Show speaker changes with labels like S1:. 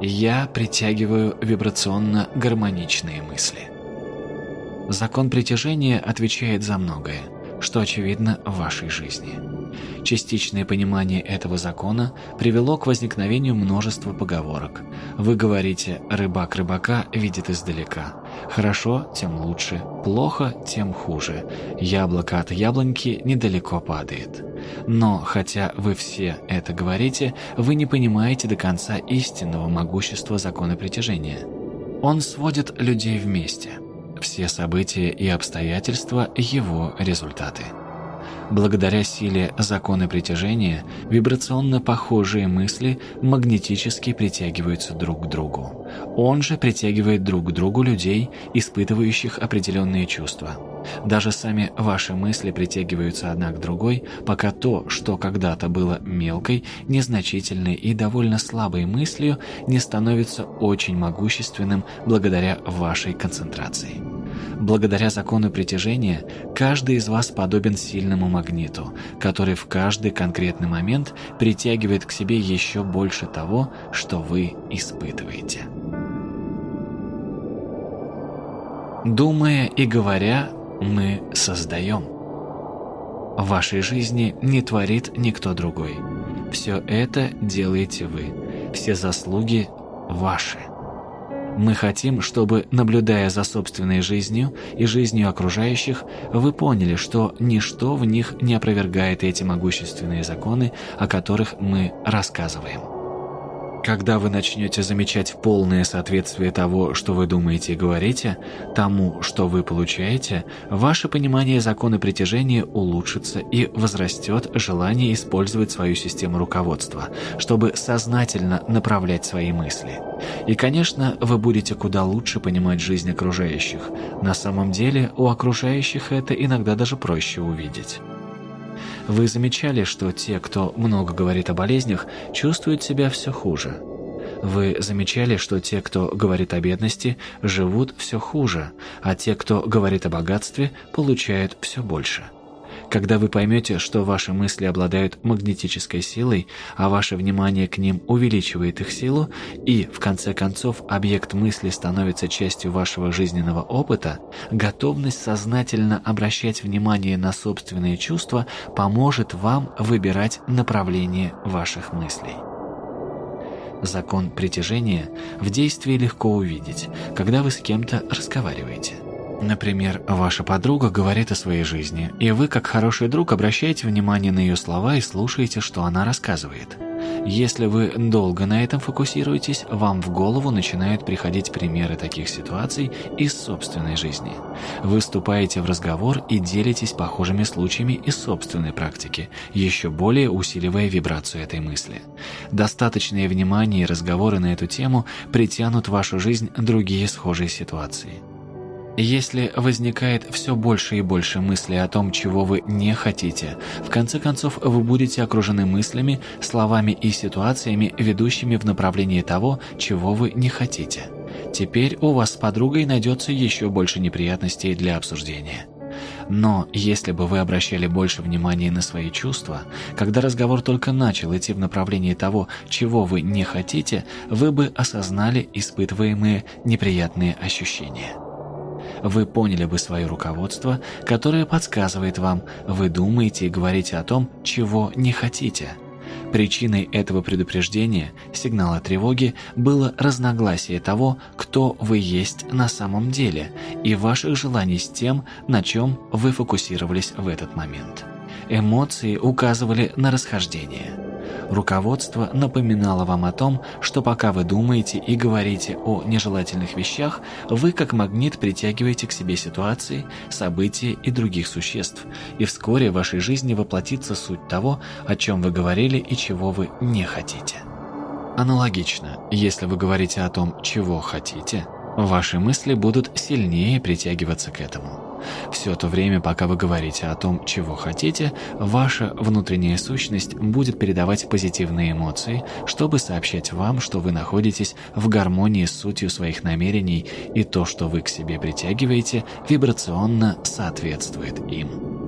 S1: Я притягиваю вибрационно гармоничные мысли. Закон притяжения отвечает за многое, что очевидно в вашей жизни. Частичное понимание этого закона привело к возникновению множества поговорок. Вы говорите «рыбак рыбака видит издалека». Хорошо, тем лучше, плохо, тем хуже. Яблоко от яблоньки недалеко падает. Но, хотя вы все это говорите, вы не понимаете до конца истинного могущества закона притяжения. Он сводит людей вместе – все события и обстоятельства – его результаты. Благодаря силе закона притяжения, вибрационно похожие мысли магнетически притягиваются друг к другу. Он же притягивает друг к другу людей, испытывающих определенные чувства. Даже сами ваши мысли притягиваются одна к другой, пока то, что когда-то было мелкой, незначительной и довольно слабой мыслью, не становится очень могущественным благодаря вашей концентрации. Благодаря закону притяжения, каждый из вас подобен сильному магниту, который в каждый конкретный момент притягивает к себе еще больше того, что вы испытываете. Думая и говоря, мы создаем. В вашей жизни не творит никто другой. Все это делаете вы. Все заслуги ваши. Мы хотим, чтобы, наблюдая за собственной жизнью и жизнью окружающих, вы поняли, что ничто в них не опровергает эти могущественные законы, о которых мы рассказываем. Когда вы начнете замечать полное соответствие того, что вы думаете и говорите, тому, что вы получаете, ваше понимание закона притяжения улучшится и возрастет желание использовать свою систему руководства, чтобы сознательно направлять свои мысли. И, конечно, вы будете куда лучше понимать жизнь окружающих. На самом деле, у окружающих это иногда даже проще увидеть. Вы замечали, что те, кто много говорит о болезнях, чувствуют себя все хуже? Вы замечали, что те, кто говорит о бедности, живут все хуже, а те, кто говорит о богатстве, получают все больше? Когда вы поймете, что ваши мысли обладают магнетической силой, а ваше внимание к ним увеличивает их силу, и, в конце концов, объект мысли становится частью вашего жизненного опыта, готовность сознательно обращать внимание на собственные чувства поможет вам выбирать направление ваших мыслей. Закон притяжения в действии легко увидеть, когда вы с кем-то разговариваете. Например, ваша подруга говорит о своей жизни, и вы, как хороший друг, обращаете внимание на ее слова и слушаете, что она рассказывает. Если вы долго на этом фокусируетесь, вам в голову начинают приходить примеры таких ситуаций из собственной жизни. Вы вступаете в разговор и делитесь похожими случаями из собственной практики, еще более усиливая вибрацию этой мысли. Достаточное внимание и разговоры на эту тему притянут в вашу жизнь другие схожие ситуации. Если возникает все больше и больше мыслей о том, чего вы не хотите, в конце концов вы будете окружены мыслями, словами и ситуациями, ведущими в направлении того, чего вы не хотите. Теперь у вас с подругой найдется еще больше неприятностей для обсуждения. Но если бы вы обращали больше внимания на свои чувства, когда разговор только начал идти в направлении того, чего вы не хотите, вы бы осознали испытываемые неприятные ощущения вы поняли бы свое руководство, которое подсказывает вам, вы думаете и говорите о том, чего не хотите. Причиной этого предупреждения, сигнала тревоги, было разногласие того, кто вы есть на самом деле, и ваших желаний с тем, на чем вы фокусировались в этот момент. Эмоции указывали на расхождение – Руководство напоминало вам о том, что пока вы думаете и говорите о нежелательных вещах, вы как магнит притягиваете к себе ситуации, события и других существ, и вскоре в вашей жизни воплотится суть того, о чем вы говорили и чего вы не хотите. Аналогично, если вы говорите о том, чего хотите, ваши мысли будут сильнее притягиваться к этому. Все то время, пока вы говорите о том, чего хотите, ваша внутренняя сущность будет передавать позитивные эмоции, чтобы сообщать вам, что вы находитесь в гармонии с сутью своих намерений, и то, что вы к себе притягиваете, вибрационно соответствует им.